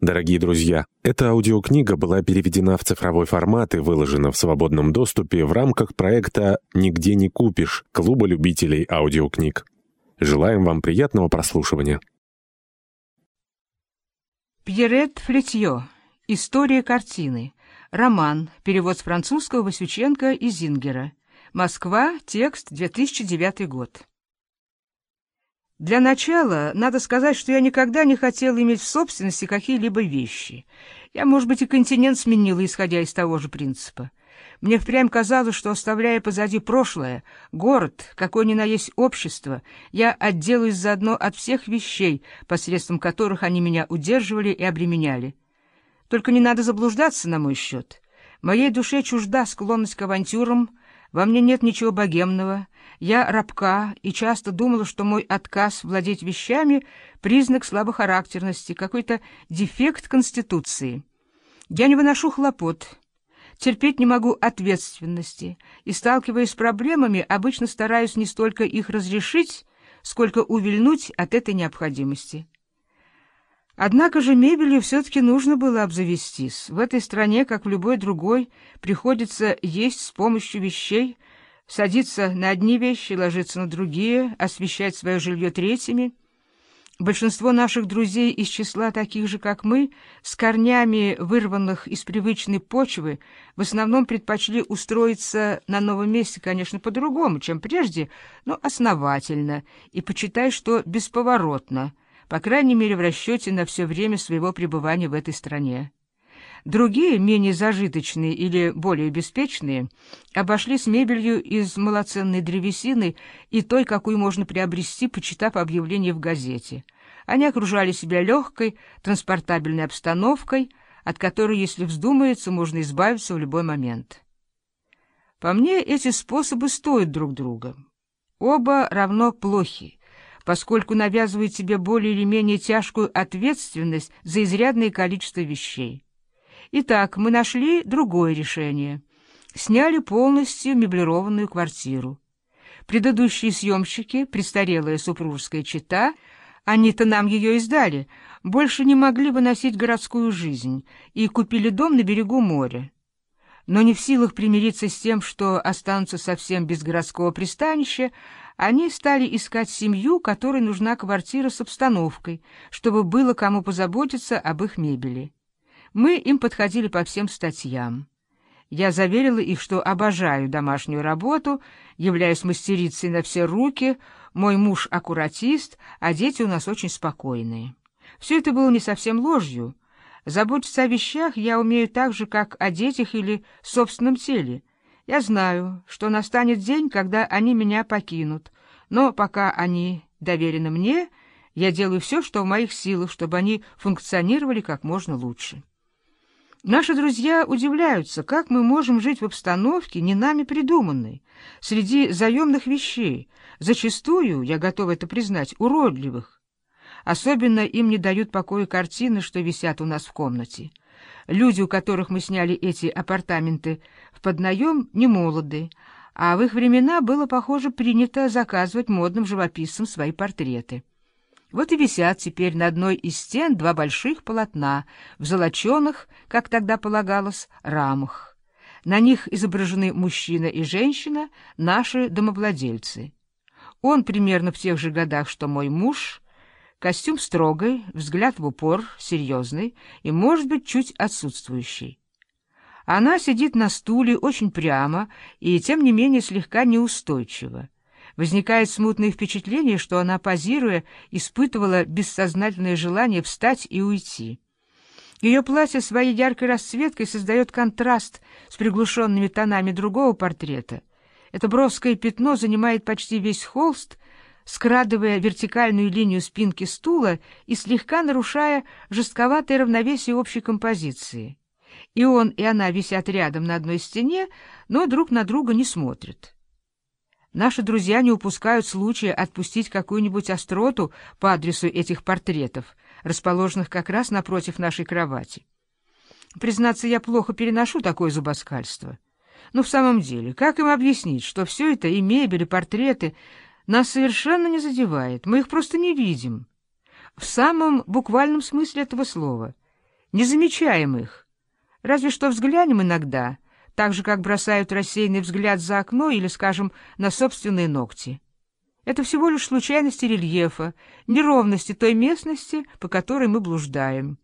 Дорогие друзья, эта аудиокнига была переведена в цифровой формат и выложена в свободном доступе в рамках проекта «Нигде не купишь» Клуба любителей аудиокниг. Желаем вам приятного прослушивания. Пьерет Флетье. История картины. Роман. Перевод с французского Васюченко и Зингера. Москва. Текст. 2009 год. Для начала надо сказать, что я никогда не хотел иметь в собственности какие-либо вещи. Я, может быть, и континент сменила, исходя из того же принципа. Мне впрямь казалось, что, оставляя позади прошлое, город, какое ни на есть общество, я отделаюсь заодно от всех вещей, посредством которых они меня удерживали и обременяли. Только не надо заблуждаться на мой счет. Моей душе чужда склонность к авантюрам, во мне нет ничего богемного, я рабка и часто думала, что мой отказ владеть вещами — признак слабохарактерности, какой-то дефект Конституции. Я не выношу хлопот, терпеть не могу ответственности и, сталкиваясь с проблемами, обычно стараюсь не столько их разрешить, сколько увильнуть от этой необходимости. Однако же мебелью все-таки нужно было обзавестись. В этой стране, как в любой другой, приходится есть с помощью вещей, садиться на одни вещи, ложиться на другие, освещать свое жилье третьими. Большинство наших друзей из числа таких же, как мы, с корнями, вырванных из привычной почвы, в основном предпочли устроиться на новом месте, конечно, по-другому, чем прежде, но основательно, и почитай, что бесповоротно — по крайней мере в расчете на все время своего пребывания в этой стране. Другие, менее зажиточные или более беспечные, обошлись мебелью из малоценной древесины и той, какую можно приобрести, почитав объявление в газете. Они окружали себя легкой, транспортабельной обстановкой, от которой, если вздумается, можно избавиться в любой момент. По мне, эти способы стоят друг друга. Оба равно плохи поскольку навязывает себе более или менее тяжкую ответственность за изрядное количество вещей. Итак, мы нашли другое решение. Сняли полностью меблированную квартиру. Предыдущие съемщики, престарелая супружеская чета, они-то нам ее издали, больше не могли выносить городскую жизнь и купили дом на берегу моря. Но не в силах примириться с тем, что останутся совсем без городского пристанища, они стали искать семью, которой нужна квартира с обстановкой, чтобы было кому позаботиться об их мебели. Мы им подходили по всем статьям. Я заверила их, что обожаю домашнюю работу, являюсь мастерицей на все руки, мой муж аккуратист, а дети у нас очень спокойные. Все это было не совсем ложью. Заботиться о вещах я умею так же, как о детях или собственном теле, я знаю, что настанет день, когда они меня покинут, но пока они доверены мне, я делаю все, что в моих силах, чтобы они функционировали как можно лучше. Наши друзья удивляются, как мы можем жить в обстановке, не нами придуманной, среди заемных вещей, зачастую, я готова это признать, уродливых. Особенно им не дают покоя картины, что висят у нас в комнате. Люди, у которых мы сняли эти апартаменты в поднаем, не молоды, а в их времена было, похоже, принято заказывать модным живописцам свои портреты. Вот и висят теперь на одной из стен два больших полотна в золоченых, как тогда полагалось, рамах. На них изображены мужчина и женщина, наши домовладельцы. Он примерно в тех же годах, что мой муж — Костюм строгий, взгляд в упор, серьезный и, может быть, чуть отсутствующий. Она сидит на стуле очень прямо и, тем не менее, слегка неустойчиво. Возникает смутное впечатление, что она, позируя, испытывала бессознательное желание встать и уйти. Ее платье своей яркой расцветкой создает контраст с приглушенными тонами другого портрета. Это бровское пятно занимает почти весь холст — скрадывая вертикальную линию спинки стула и слегка нарушая жестковатое равновесие общей композиции. И он, и она висят рядом на одной стене, но друг на друга не смотрят. Наши друзья не упускают случая отпустить какую-нибудь остроту по адресу этих портретов, расположенных как раз напротив нашей кровати. Признаться, я плохо переношу такое зубоскальство. Но в самом деле, как им объяснить, что все это, и мебель, и портреты, нас совершенно не задевает, мы их просто не видим. В самом буквальном смысле этого слова. не замечаем их. Разве что взглянем иногда, так же, как бросают рассеянный взгляд за окно или, скажем, на собственные ногти. Это всего лишь случайности рельефа, неровности той местности, по которой мы блуждаем.